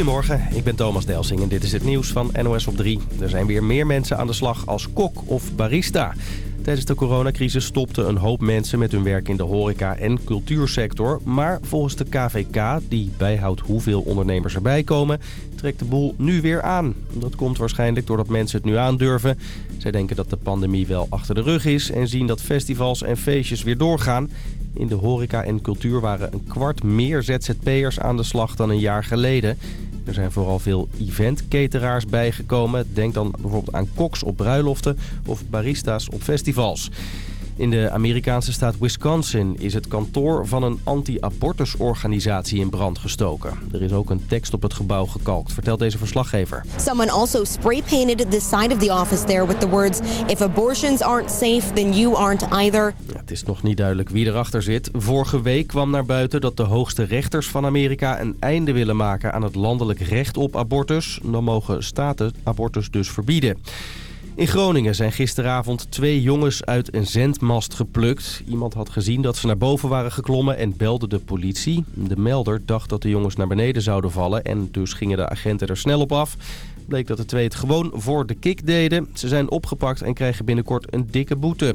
Goedemorgen, ik ben Thomas Delsing en dit is het nieuws van NOS op 3. Er zijn weer meer mensen aan de slag als kok of barista. Tijdens de coronacrisis stopten een hoop mensen met hun werk in de horeca- en cultuursector. Maar volgens de KVK, die bijhoudt hoeveel ondernemers erbij komen, trekt de boel nu weer aan. Dat komt waarschijnlijk doordat mensen het nu aandurven. Zij denken dat de pandemie wel achter de rug is en zien dat festivals en feestjes weer doorgaan. In de horeca en cultuur waren een kwart meer ZZP'ers aan de slag dan een jaar geleden. Er zijn vooral veel event-cateraars bijgekomen. Denk dan bijvoorbeeld aan koks op bruiloften of barista's op festivals. In de Amerikaanse staat Wisconsin is het kantoor van een anti-abortusorganisatie in brand gestoken. Er is ook een tekst op het gebouw gekalkt, vertelt deze verslaggever. Someone also spray painted the side of the office there with the words if abortions aren't safe then you aren't either. Ja, het is nog niet duidelijk wie erachter zit. Vorige week kwam naar buiten dat de hoogste rechters van Amerika een einde willen maken aan het landelijk recht op abortus. Dan mogen staten abortus dus verbieden. In Groningen zijn gisteravond twee jongens uit een zendmast geplukt. Iemand had gezien dat ze naar boven waren geklommen en belde de politie. De melder dacht dat de jongens naar beneden zouden vallen en dus gingen de agenten er snel op af. Bleek dat de twee het gewoon voor de kick deden. Ze zijn opgepakt en krijgen binnenkort een dikke boete.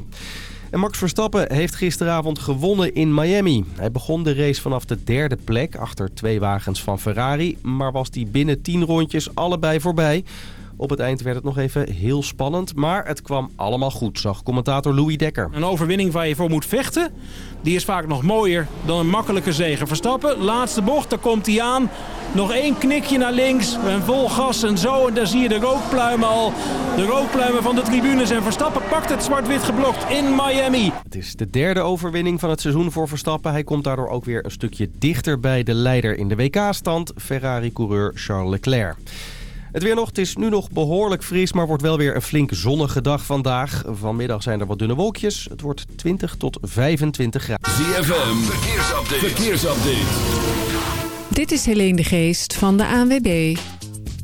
En Max Verstappen heeft gisteravond gewonnen in Miami. Hij begon de race vanaf de derde plek achter twee wagens van Ferrari... maar was die binnen tien rondjes allebei voorbij... Op het eind werd het nog even heel spannend, maar het kwam allemaal goed, zag commentator Louis Dekker. Een overwinning waar je voor moet vechten, die is vaak nog mooier dan een makkelijke zege. Verstappen, laatste bocht, daar komt hij aan. Nog één knikje naar links en vol gas en zo. En daar zie je de rookpluimen al. De rookpluimen van de tribunes. En Verstappen pakt het zwart-wit geblokt in Miami. Het is de derde overwinning van het seizoen voor Verstappen. Hij komt daardoor ook weer een stukje dichter bij de leider in de WK-stand, Ferrari-coureur Charles Leclerc. Het weer nog, het is nu nog behoorlijk fris, maar wordt wel weer een flink zonnige dag vandaag. Vanmiddag zijn er wat dunne wolkjes. Het wordt 20 tot 25 graden. ZFM, verkeersupdate. verkeersupdate. Dit is Helene de Geest van de ANWB.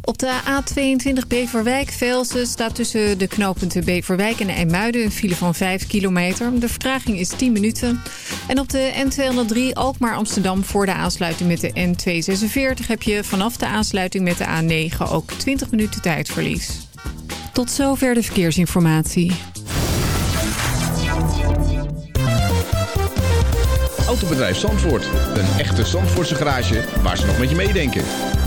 Op de A22 Beverwijk-Velsen staat tussen de knooppunten Beverwijk en IJmuiden een file van 5 kilometer. De vertraging is 10 minuten. En op de N203 Alkmaar-Amsterdam voor de aansluiting met de N246 heb je vanaf de aansluiting met de A9 ook 20 minuten tijdverlies. Tot zover de verkeersinformatie. Autobedrijf Zandvoort. Een echte Zandvoortse garage waar ze nog met je meedenken.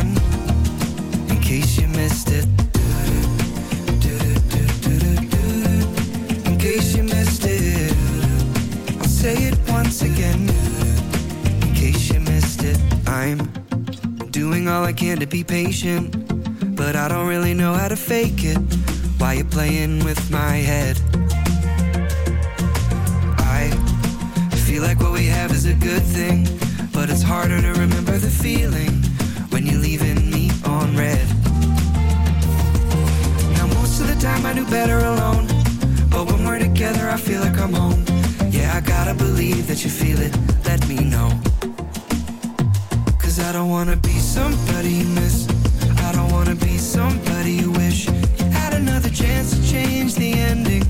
Again. In case you missed it. In case you missed it. I'll say it once again. In case you missed it. I'm doing all I can to be patient. But I don't really know how to fake it. Why you playing with my head? I feel like what we have is a good thing. But it's harder to remember the feeling time I do better alone. But when we're together, I feel like I'm home. Yeah, I gotta believe that you feel it. Let me know. Cause I don't wanna be somebody you miss. I don't wanna be somebody you wish you had another chance to change the ending.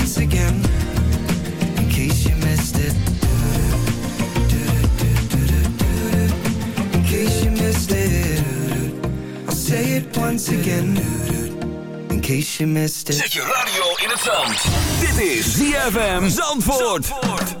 once again. In case you missed it. Zet je radio in het zand. Dit is ZFM Zandvoort. I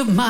of my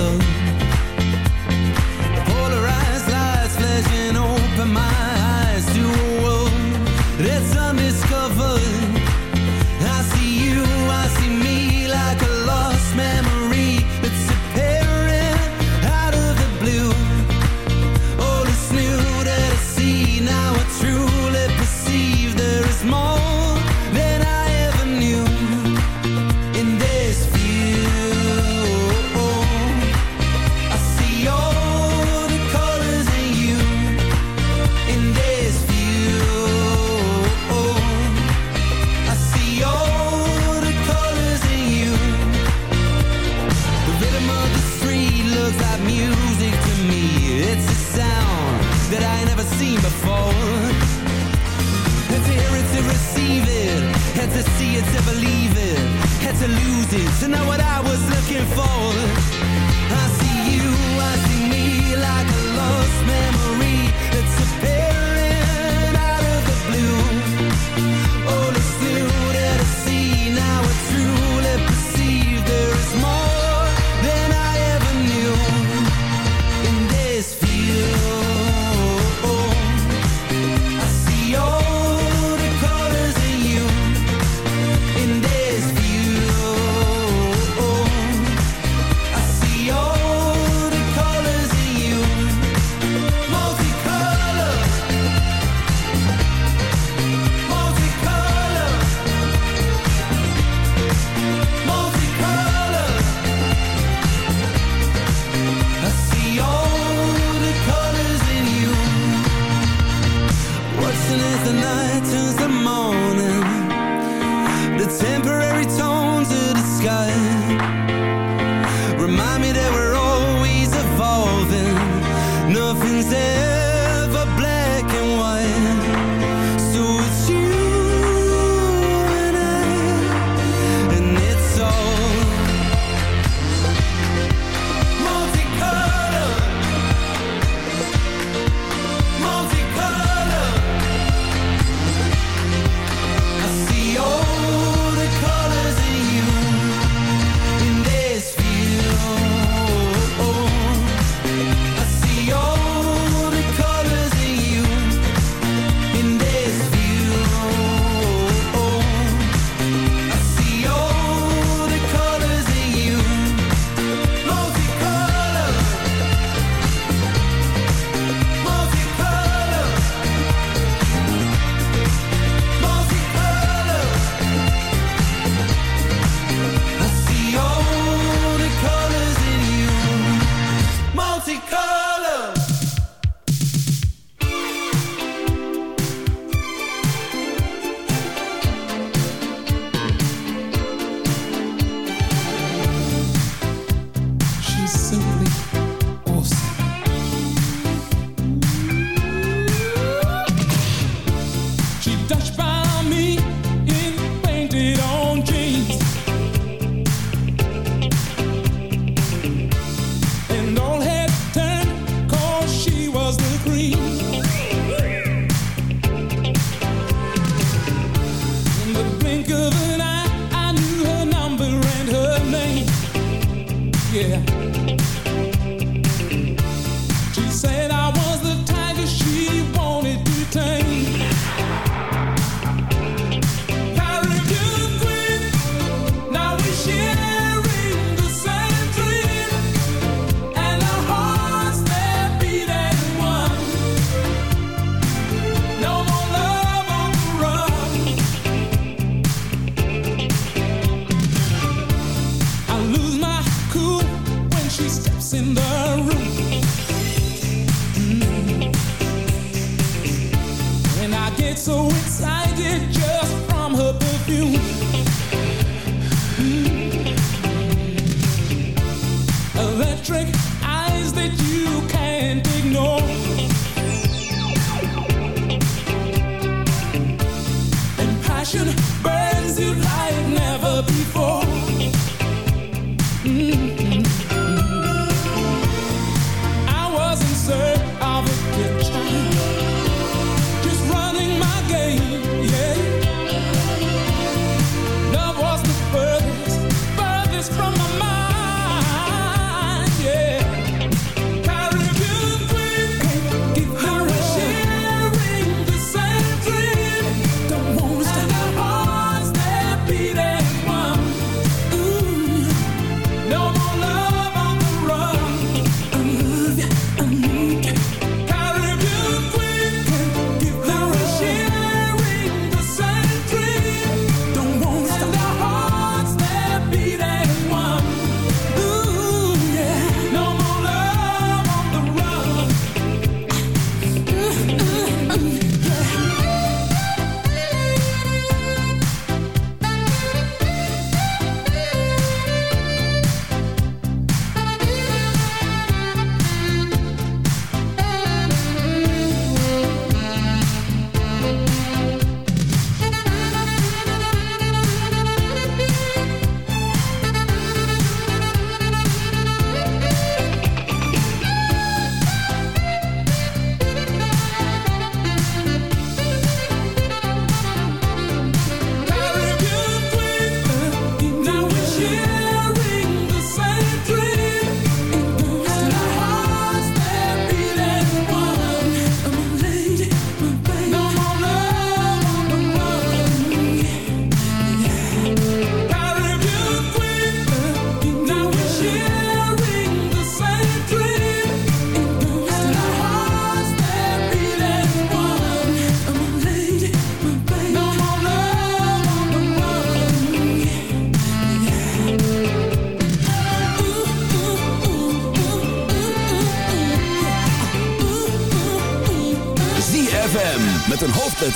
follow 60s, and now what I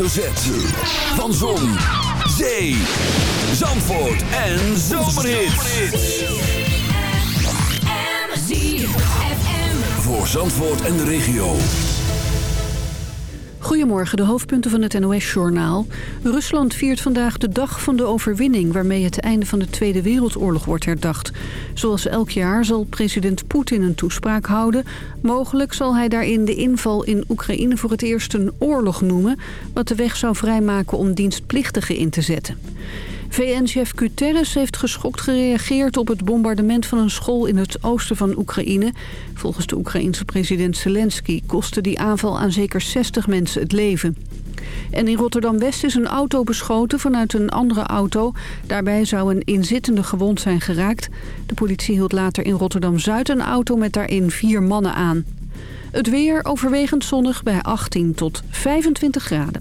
hoofdletter Z. Van Zon, Zee, Zandvoort en Zomerhits. Voor Zandvoort en de regio. Goedemorgen, de hoofdpunten van het NOS-journaal. Rusland viert vandaag de dag van de overwinning... waarmee het einde van de Tweede Wereldoorlog wordt herdacht. Zoals elk jaar zal president Poetin een toespraak houden. Mogelijk zal hij daarin de inval in Oekraïne voor het eerst een oorlog noemen... wat de weg zou vrijmaken om dienstplichtigen in te zetten. VN-chef Guterres heeft geschokt gereageerd op het bombardement van een school in het oosten van Oekraïne. Volgens de Oekraïense president Zelensky kostte die aanval aan zeker 60 mensen het leven. En in Rotterdam-West is een auto beschoten vanuit een andere auto. Daarbij zou een inzittende gewond zijn geraakt. De politie hield later in Rotterdam-Zuid een auto met daarin vier mannen aan. Het weer overwegend zonnig bij 18 tot 25 graden.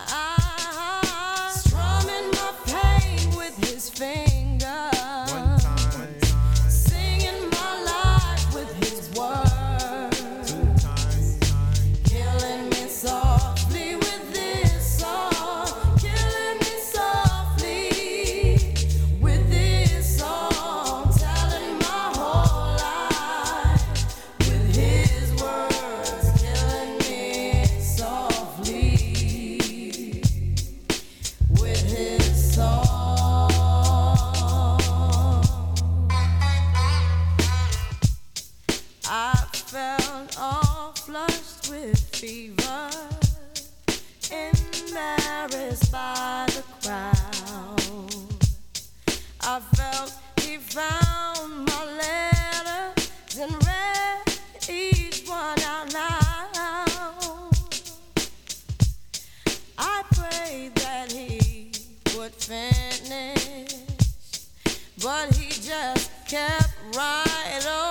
finish, but he just kept right on,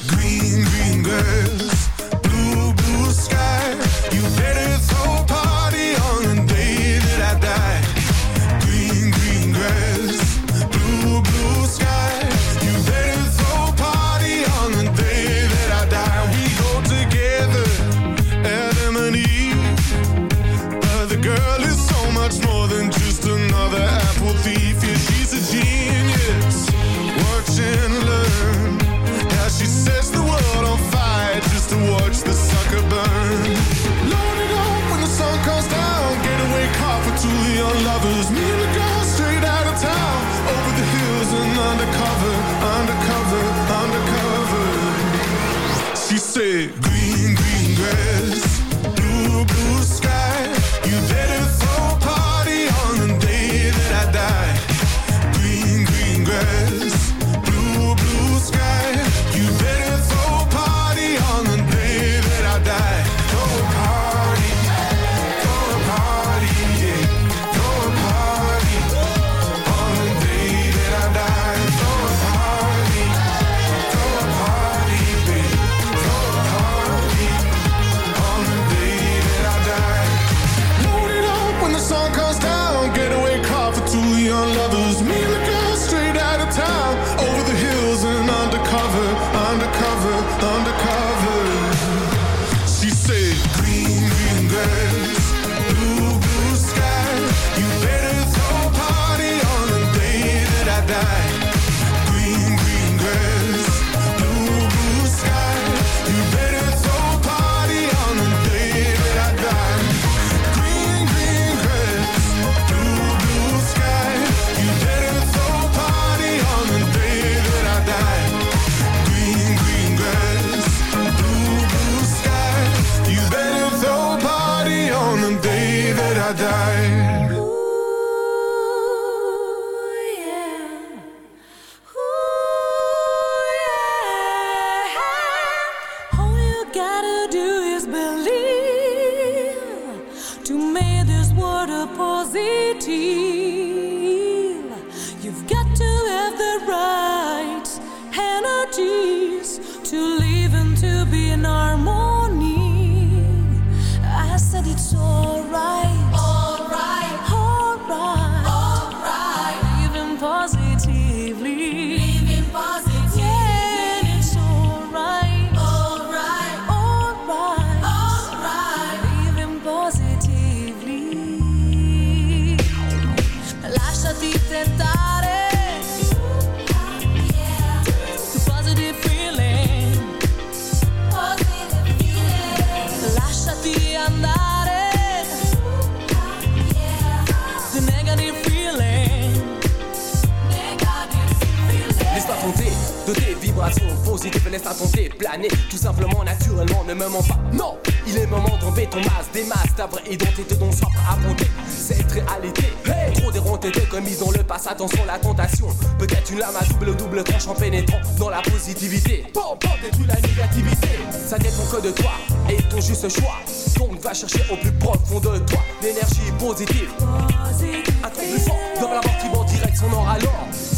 Green, green grass, positives, laisse-toi tenter, planer tout simplement, naturellement, ne me mens pas. Non, il est moment d'enlever ton masque, des masques, ta vraie identité dont soif à affronter cette réalité. Trop déronté, t'es commis dans le passé, attention la tentation. Peut-être une lame à double double tranche en pénétrant dans la positivité. Bon, bon, détruis la négativité. Ça dépend que de toi et ton juste choix. Donc va chercher au plus profond de toi l'énergie positive. Un truc plus fort dans la mort qui va en direction nord alors.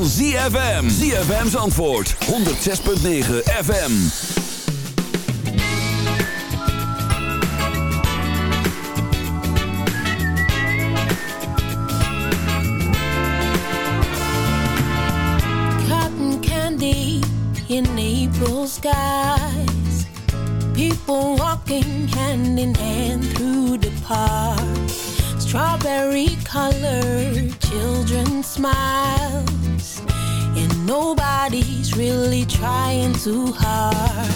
Van ZFM. ZFM's antwoord, 106.9 FM. cotton candy in April skies. People walking hand in hand through the park. Strawberry colored really trying too hard.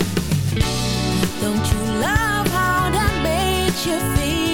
Don't you love how that makes you feel?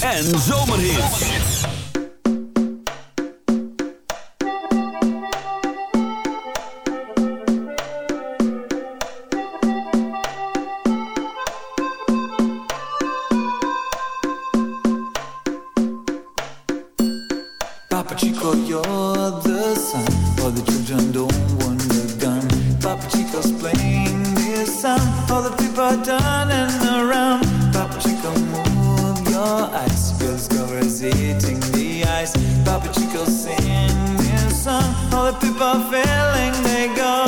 en zomerhits. Papa Chico, you're the son but the children don't want the gun. Papa Chico's playing. you'll sing this song. All the people feeling they go.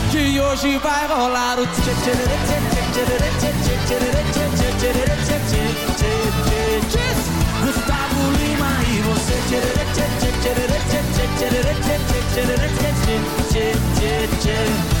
Que hoje vai rolar o tchê tchê tchê tchê tchê tchê tchê tchê tchê tchê tchê tchê tchê tchê Gustavo Lima e você tchê tchê tchê tchê tchê tchê tchê tchê tchê tchê tchê tchê tchê Se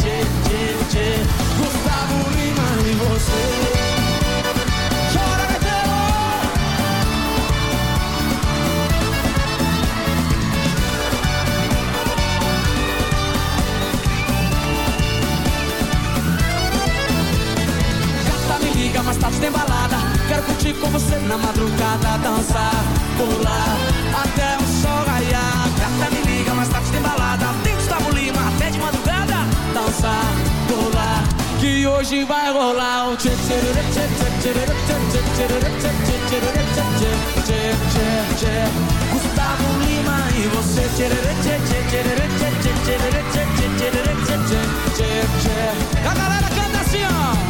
tchê tchê Gustavo Lima! Gata me liga, mas tarde tem balada Quero curtir com você na madrugada Dançar, pular, até o sol raiar hoje vai rolar o tchê tchê tchê tchê tchê tchê tchê tchê Gustavo Lima e você tchê tchê tchê tchê tchê tchê tchê tchê tchê tchê tchê A galera canta assim, ó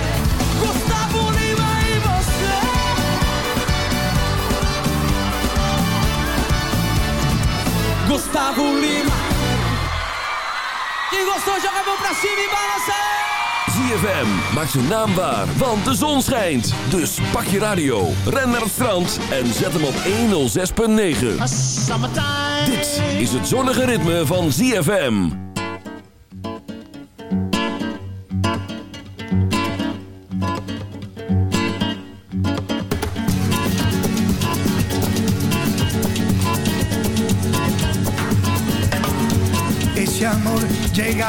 Gustavo Lima Quem gostou joga a mão pra cima e balança ZFM maakt zijn naam waar, want de zon schijnt. Dus pak je radio, ren naar het strand en zet hem op 106.9. Dit is het zonnige ritme van ZFM.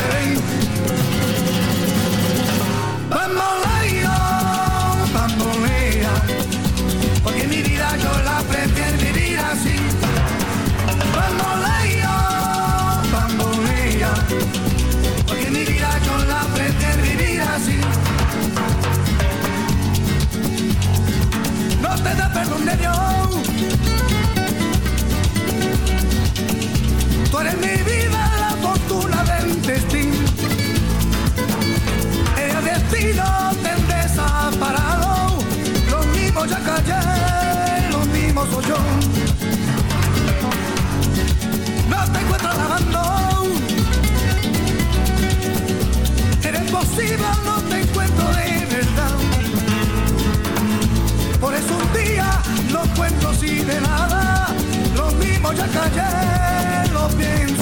ending yo. No te encuentro lavando. Eres posible, no te encuentro de verdad. Por eso un día no cuento si de nada. Lo mismo ya callé, lo pienso.